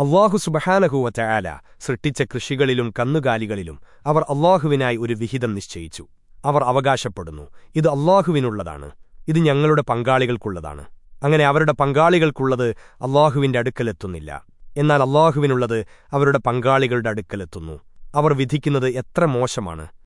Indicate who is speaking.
Speaker 1: അള്ളാഹു സുബഹാനഹുവറ്റ ആല സൃഷ്ടിച്ച കൃഷികളിലും കന്നുകാലികളിലും അവർ അള്ളാഹുവിനായി ഒരു വിഹിതം നിശ്ചയിച്ചു. അവർ അവകാശപ്പെടുന്നു ഇത് അള്ളാഹുവിനുള്ളതാണ് ഇത് ഞങ്ങളുടെ പങ്കാളികൾക്കുള്ളതാണ്. അങ്ങനെ അവരുടെ പങ്കാളികൾക്കുള്ളത് അള്ളാഹുവിന്റെ അടുക്കലെത്തുന്നില്ല. എന്നാൽ അള്ളാഹുവിനുള്ളത് അവരുടെ പങ്കാളികളുടെ അടുക്കലെത്തുന്നു. അവർ വിധിക്കുന്നത് എത്ര മോശമാണ്.